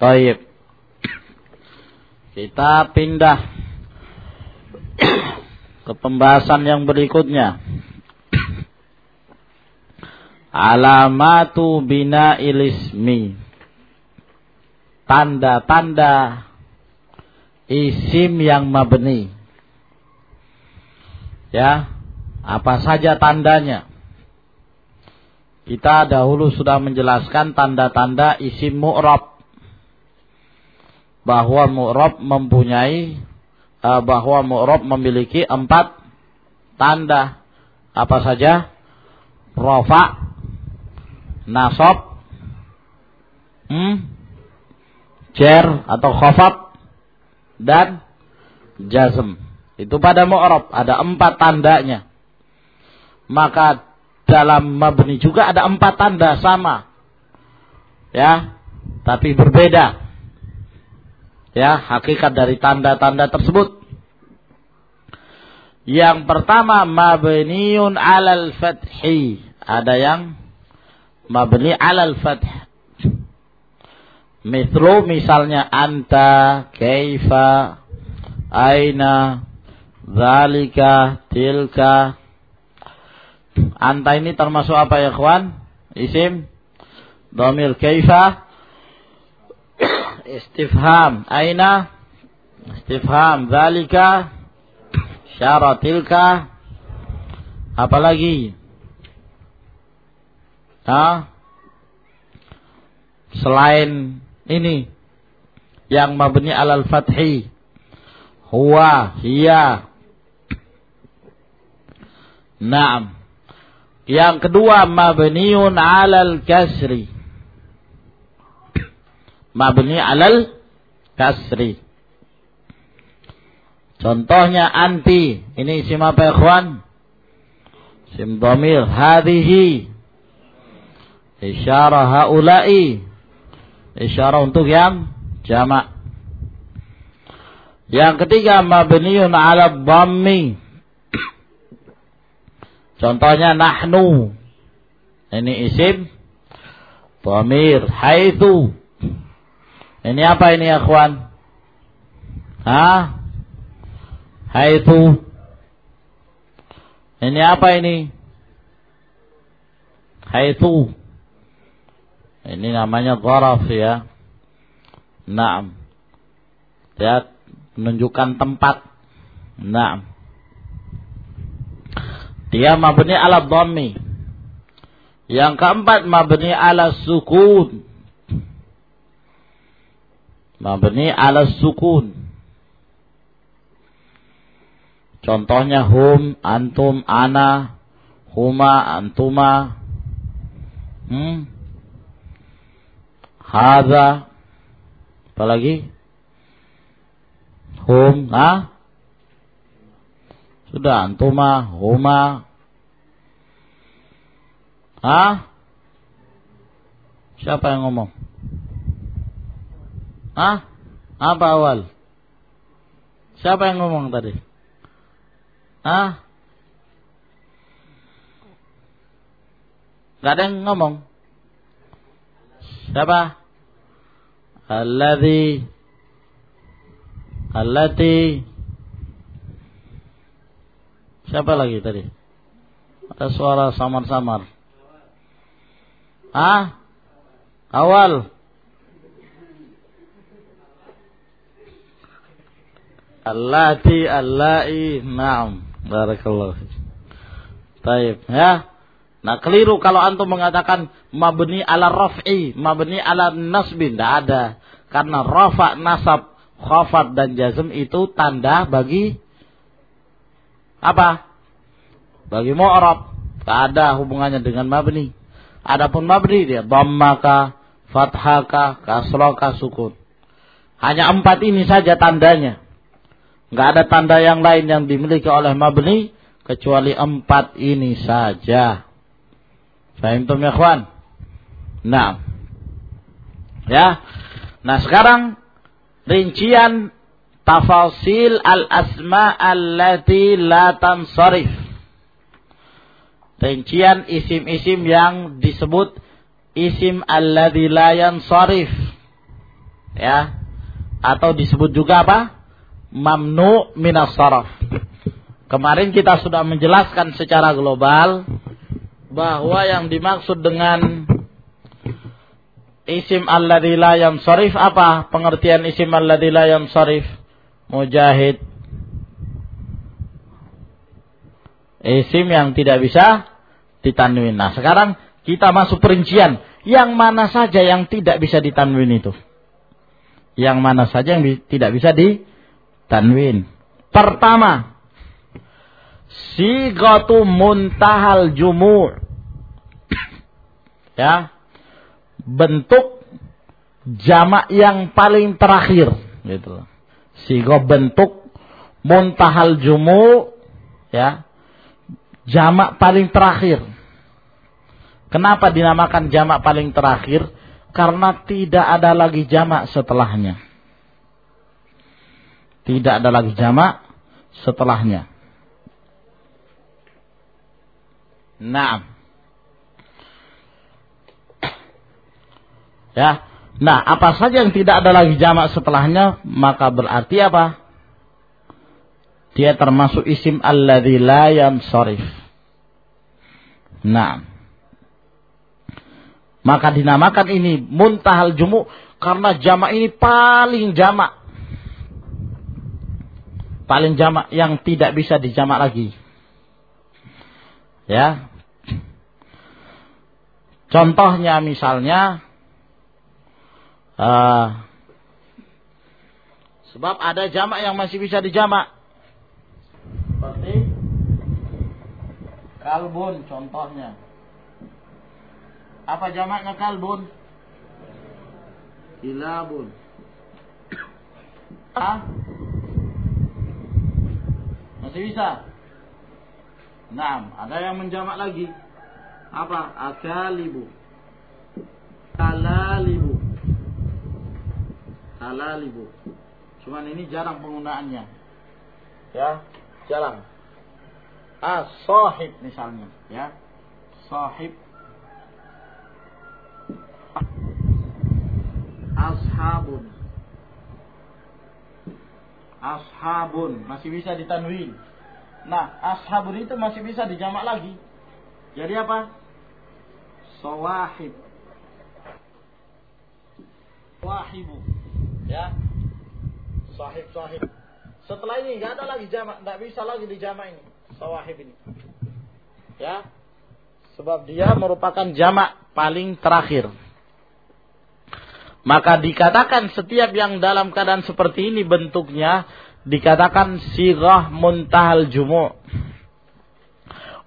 Taib. Kita pindah ke pembahasan yang berikutnya. Alamatu bina ilismi. Tanda-tanda isim yang mabni. Ya, apa saja tandanya? Kita dahulu sudah menjelaskan tanda-tanda isim mu'rab bahwa mu'rab mempunyai uh, bahwa mu'rab memiliki empat tanda. Apa saja? Rofa nasab hmm, jer atau khafat dan jazm. Itu pada mu'rab ada empat tandanya. Maka dalam mabni juga ada empat tanda sama. Ya tapi berbeda ya hakikat dari tanda-tanda tersebut. Yang pertama mabniun alal fathi. Ada yang mabni alal fath. Mithlu misalnya anta, kaifa, aina, zalika, tilka. Anta ini termasuk apa ya kawan? Isim, domir kaifa, istifham. Aina? Istifham. Zalika? Syaratilka apalagi ha selain ini yang mabni alal fathi. Huwa hiya. Naam. Yang kedua mabniun alal kasri mabni alal kasri. Contohnya anti. Ini isim apa kawan? Isim domir. Hadihi. Isyarah haulai. Isyarah untuk yang jamak. Yang ketiga mabniun ala dhammi. Contohnya nahnu. Ini isim dhamir haitsu ini apa ini ya kawan? Hah? Hai itu. Ini apa ini? Hai itu. Ini namanya gharaf ya. Naam. Ya, menunjukkan tempat. Naam. Dia mabni ala dhammi. Yang keempat mabni ala sukun mabni ala sukun. Contohnya hum, antum, ana, huma, antuma, hmm, hadza, apalagi hum, ha? Sudah antuma, huma, ha? Siapa yang ngomong? Hah? Apa awal? Siapa yang ngomong tadi? Hah? Gak ada yang ngomong. Siapa? Alladhi Allati Siapa lagi tadi? Ada suara samar-samar. Ah? Awal. Allati allai na'am. Barakallahu. Taib ya. Nah keliru kalau antum mengatakan mabni ala raf'i, mabni ala nasbi, tidak ada. Karena rafa, nasab, khafat dan jazm itu tanda bagi apa? Bagi mu'rab. Tidak ada hubungannya dengan mabni. Adapun mabni dia dhammaka, fathaka, kasraka, sukun. Hanya empat ini saja tandanya. Nggak ada tanda yang lain yang dimiliki oleh mabni kecuali empat ini saja. Fahim tum ya kawan? Nah. Ya. Nah sekarang rincian tafasil al-asma allati la tansarif. Rincian isim-isim yang disebut isim alladhi la yansarif. ya atau disebut juga apa mamnu minas saraf. Kemarin kita sudah menjelaskan secara global bahwa yang dimaksud dengan isim alladzi la yansarif apa? Pengertian isim alladzi la yansarif? Mujahid. Isim yang tidak bisa ditanwin. Nah sekarang kita masuk perincian. Yang mana saja yang tidak bisa ditanwin itu? Yang mana saja yang tidak bisa ditanwin pertama sigatu muntahal jumu' ya. Bentuk jamak yang paling terakhir gitu sigo bentuk muntahal jumu' ya. Jamak paling terakhir. Kenapa dinamakan jamak paling terakhir? Karena tidak ada lagi jamak setelahnya tidak ada lagi jamak setelahnya Nah. Ya. Nah, apa saja yang tidak ada lagi jamak setelahnya, maka berarti apa? Dia termasuk isim alladzi la yansarif. Nah. Maka dinamakan ini muntahal jumu karena jamak ini paling jamak. Paling jamak yang tidak bisa dijamak lagi. Ya, Contohnya misalnya uh, sebab ada jamak yang masih bisa dijamak. Seperti kalbun contohnya. Apa jamaknya kalbun? Ilabun. Ah? Masih bisa? Nah, ada yang menjamak lagi? Apa? Akalibu. Kalalibu. Kalalibu. Cuman ini jarang penggunaannya. Ya jarang. Ah sahib misalnya ya. Sahib. Ashabun ashabun. Masih bisa ditanwin. Nah ashabun itu masih bisa dijamak lagi. Jadi apa? Sawahib. Wahibu. Ya. Sahib sahib setelah ini nggak ada lagi jamak. Nggak bisa lagi dijamak ini. Sawahib ini. Ya. Sebab dia merupakan jamak paling terakhir maka dikatakan setiap yang dalam keadaan seperti ini bentuknya dikatakan sirah muntahal jumu'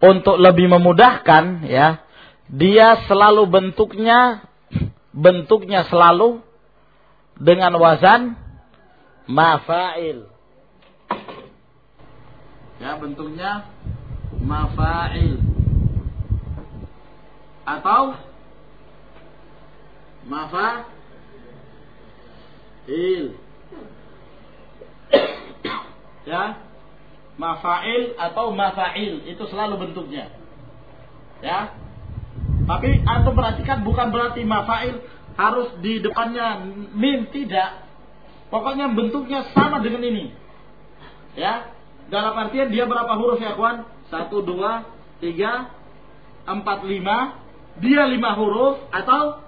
untuk lebih memudahkan ya dia selalu bentuknya bentuknya selalu dengan wazan mafa'il. Ya, bentuknya mafa'il. Atau mafa'il. ya, mafa'il atau mafa'il itu selalu bentuknya. Ya, tapi antum perhatikan bukan berarti mafail harus di depannya mim tidak. Pokoknya bentuknya sama dengan ini. Ya. Dalam artian dia berapa huruf ya kawan? Satu, dua, tiga, empat, lima. Dia lima huruf atau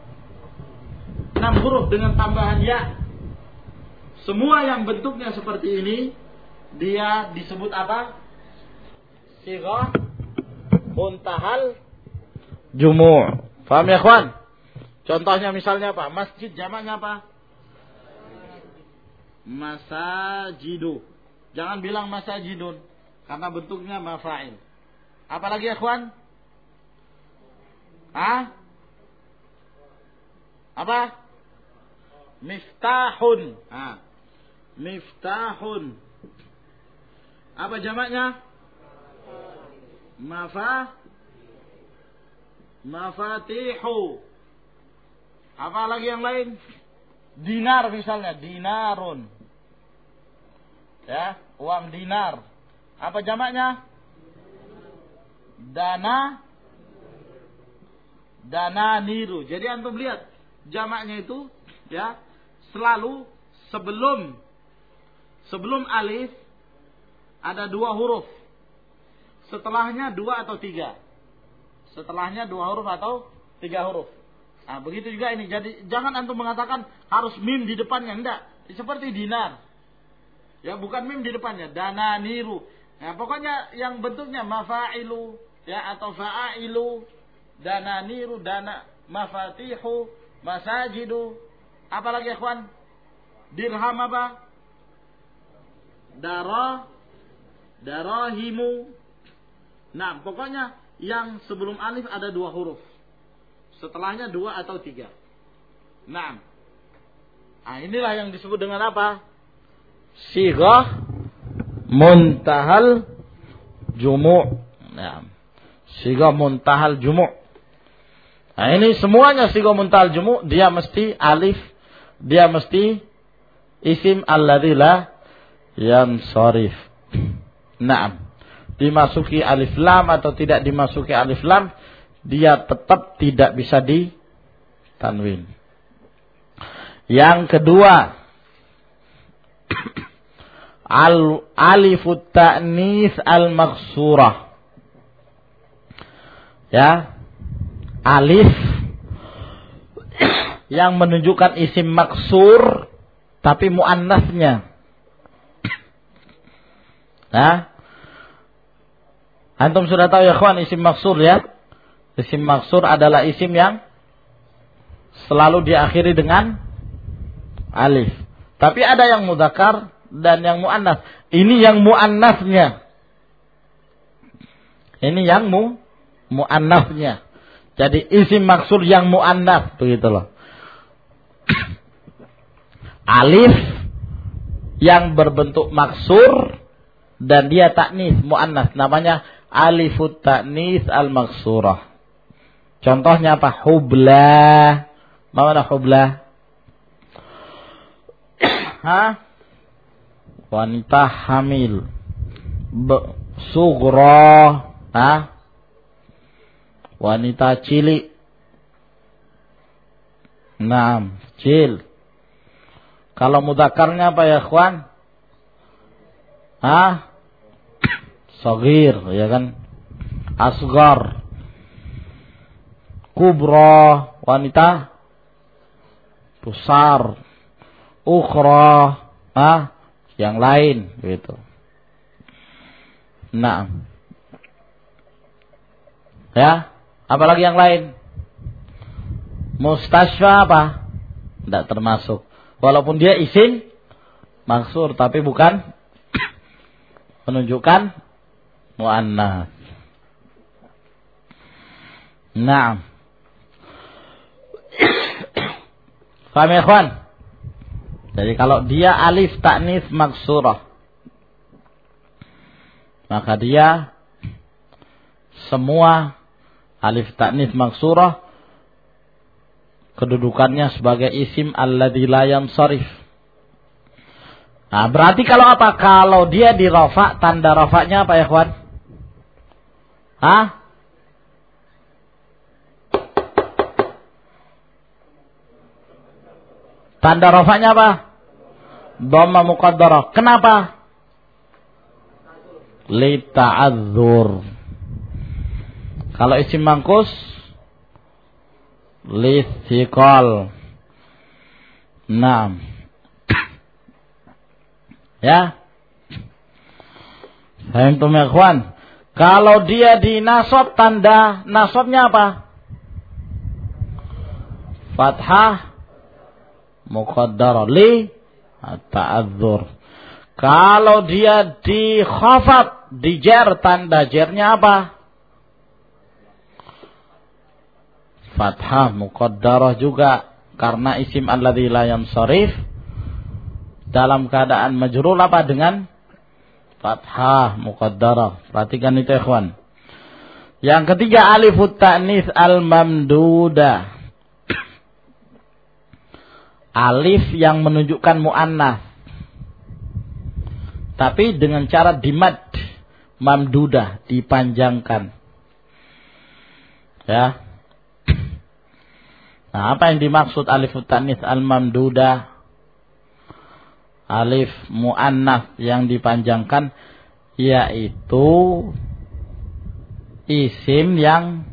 enam huruf dengan tambahan ya. Semua yang bentuknya seperti ini dia disebut apa? Sirah muntahal jumu'. Paham ya, kawan? Contohnya misalnya apa? Masjid jamaknya apa? Masajidu. Jangan bilang masajidun karena bentuknya mafa'il. Apalagi ya, kawan? Hah? Apa? Miftahun. Ah. Miftahun. Apa jamaknya? Mafa mafatihu. Apa lagi yang lain? Dinar misalnya, dinarun. Ya, uang dinar. Apa jamaknya? Dana dana niru. Jadi antum lihat jamaknya itu ya selalu sebelum sebelum alif ada dua huruf. Setelahnya dua atau tiga. Setelahnya dua huruf atau tiga huruf. Nah, begitu juga ini. Jadi jangan antum mengatakan harus mim di depannya. Enggak. Seperti dinar. Ya, bukan mim di depannya. Dana niru. Nah, pokoknya yang bentuknya mafa'ilu ya atau fa'ilu, dana niru, dana mafatihu, masajidu. Apalagi ikhwan? Dirham apa? Darah darahimu. Nah, pokoknya yang sebelum alif ada dua huruf. Setelahnya dua atau tiga. Nah, nah inilah yang disebut dengan apa? Sigah muntahal jumu'. Nah, sigah muntahal jumu'. Nah, ini semuanya sigah muntahal jumu' dia mesti alif, dia mesti isim alladzi la yansarif. Naam. Dimasuki alif lam atau tidak dimasuki alif lam, dia tetap tidak bisa di tanwin. Yang kedua, al alifut ta'nis al maksurah. Ya. Alif yang menunjukkan isim maksur tapi muannasnya. Nah, Antum sudah tahu ya kawan isim maksur ya. Isim maksur adalah isim yang selalu diakhiri dengan alif. Tapi ada yang mudakar dan yang muannas. Ini yang muannasnya. Ini yang mu muannasnya. Jadi isim maksur yang muannas begitu loh. Alif yang berbentuk maksur dan dia taknis muannas namanya alifut ta'nis al-maksurah. Contohnya apa? Hubla. Mana hubla? Hah? Wanita hamil. Be sugra. Hah? Wanita cilik. Naam, cil. Kalau mudakarnya apa ya, kawan? Hah? Sagir, ya kan? Asgar. Kubra, wanita besar. Ukhra, ah, yang lain gitu. Nah. Ya, apalagi yang lain? Mustasfa apa? Tidak termasuk. Walaupun dia isim maksur tapi bukan menunjukkan muannas. Naam. Faham ya, kawan? Jadi kalau dia alif taknis maksurah maka dia semua alif taknis maksurah kedudukannya sebagai isim alladzi la yansarif. Nah, berarti kalau apa? Kalau dia di rofa, tanda rofaknya apa ya, kawan? Hah? Tanda rofaknya apa? Dhamma muqaddarah. Kenapa? Lita'adzur. Kalau isim mangkus lithiqal. Naam. ya. Saya ya kawan. Kalau dia di nasab tanda nasabnya apa? Fathah muqaddar li ta'adzur. Kalau dia di khafat, di jer tanda jernya apa? Fathah muqaddarah juga karena isim alladzi la yansarif dalam keadaan majrur apa dengan fathah muqaddarah. Perhatikan itu ikhwan. Yang ketiga alifut ta'nis al-mamduda. Alif yang menunjukkan muannas. Tapi dengan cara dimad mamdudah dipanjangkan. Ya. Nah, apa yang dimaksud alif ta'nis al-mamduda? Alif muannas yang dipanjangkan yaitu isim yang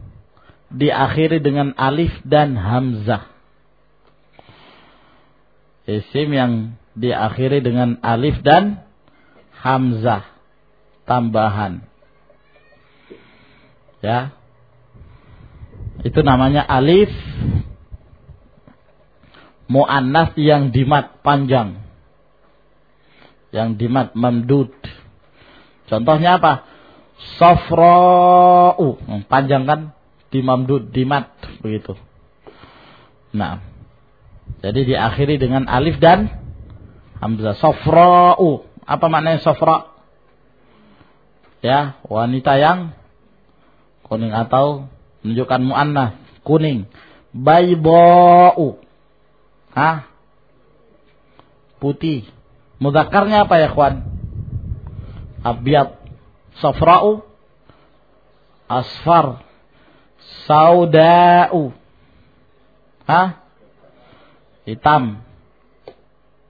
diakhiri dengan alif dan hamzah. Isim yang diakhiri dengan alif dan hamzah tambahan. Ya. Itu namanya alif muannas yang dimat panjang. Yang dimat mamdud. Contohnya apa? Sofra'u. Panjang kan? Di mamdud, dimat. Begitu. Nah. Jadi diakhiri dengan alif dan hamzah. Sofra'u. Apa maknanya sofra? Ya, wanita yang kuning atau menunjukkan muannas kuning. Bayba'u. Hah? Putih. Mudakarnya apa ya, kawan? Abyad. Safra'u. Asfar. Sauda'u. Hah? Hitam.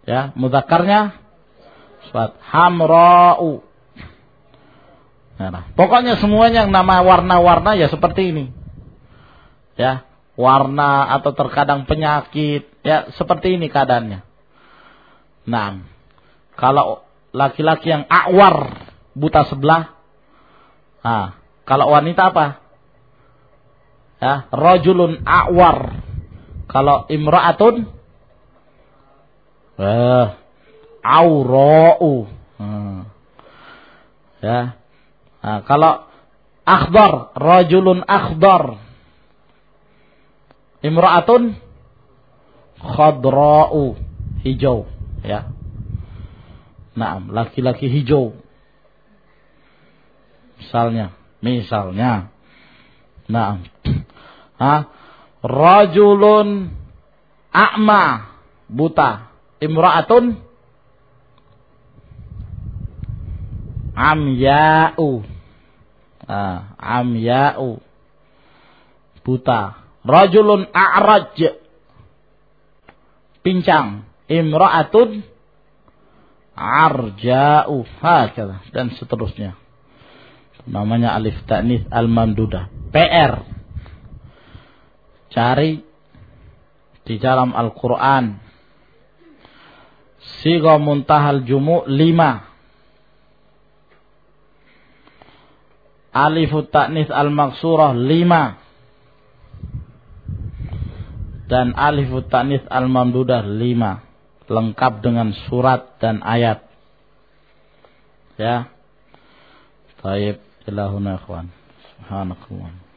Ya, mudakarnya Suat. Hamra'u. Nah, pokoknya semuanya yang nama warna-warna ya seperti ini. Ya, warna atau terkadang penyakit, ya seperti ini keadaannya. Nah, kalau laki-laki yang awar buta sebelah, nah, kalau wanita apa? Ya, rojulun awar. Kalau imra'atun, eh, aura'u. Hmm. Ya. Nah, kalau akhdar, rojulun akhdar. Imra'atun khadra'u hijau ya. Nah, laki-laki hijau. Misalnya, misalnya. Nah. Ha? Rajulun a'ma, buta. Imra'atun amya'u. Ah, amya'u. Buta. Rajulun a'raj. Pincang. Imra'atun arja'u. Hakala. Dan seterusnya. Namanya alif ta'nis al-mamdudah. PR. Cari di dalam Al-Quran. Siga muntahal jumu' lima. Alifut ta'nis al-maksurah lima dan alif tanis al-mamdudah lima lengkap dengan surat dan ayat. Ya. Taib ilahuna ikhwan. Subhanakallah